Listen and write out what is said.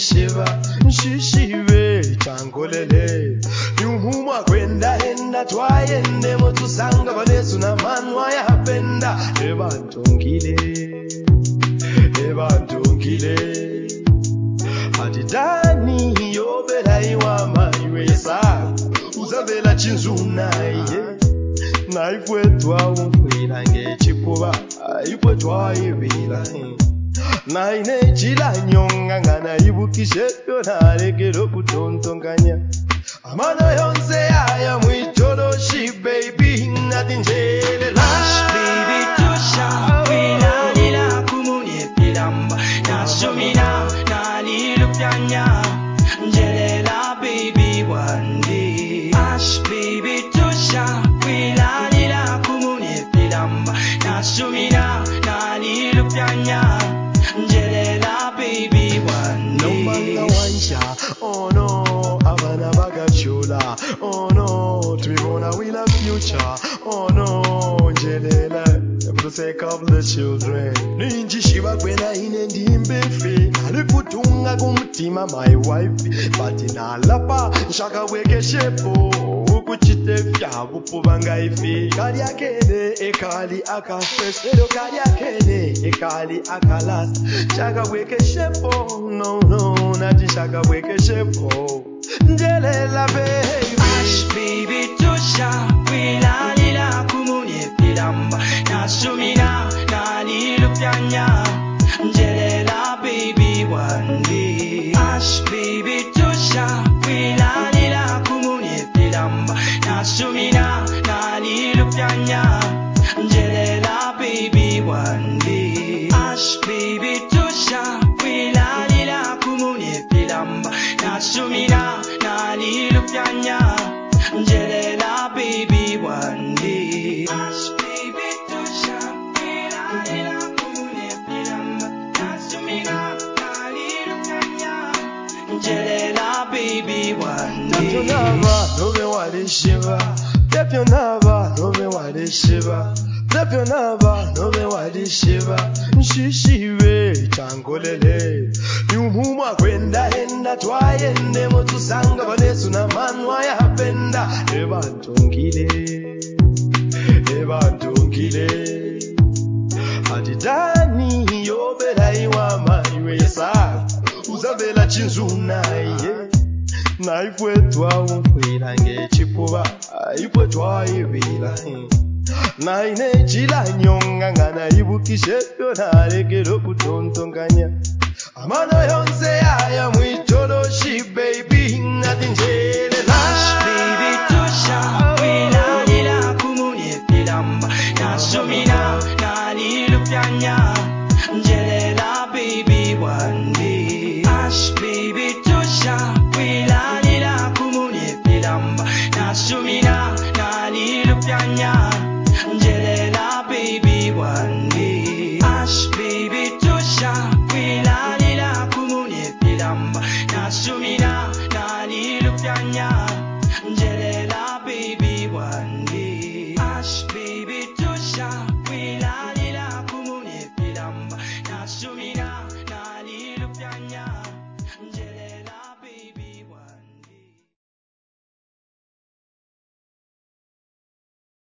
shiva shishive changolele nyuhuma kwendaenda twaendemo tusanga vanesu namanwa yapenda evantongile evantongile naine chilanyonga nganaibukishe yonaregero kutontonganya amana yonse yaya muitoro Oh no, abana bagachula. Oh no, tubibona we love future. Oh no, njelela. For the sake of the children. Ninji shiva kwena inendi imbefe. Alikutunga kumtima my wife. But in alapa, nshaka weke shepo ifi kali akene ekali akafresh lero kali akene ekali njelela baby Ash, baby vanhu vewari shiva pepyo navanhu vewari shiva pepyo navanhu vewari shiva nshishive changolele iumuma kwendaenda twaende motusanga vanezuna manwa yapenda evatongile evatongile hatidani yoberaiwa maiwesa uzabela chinzunaye yeah naipwedzwawo kwira ngechipuva aipwedzwaivira naine jilanyonga nganaibukizhedonarekero kutontonganya amana yonse yaya mwitoloshi bebi natinjelela Yeah.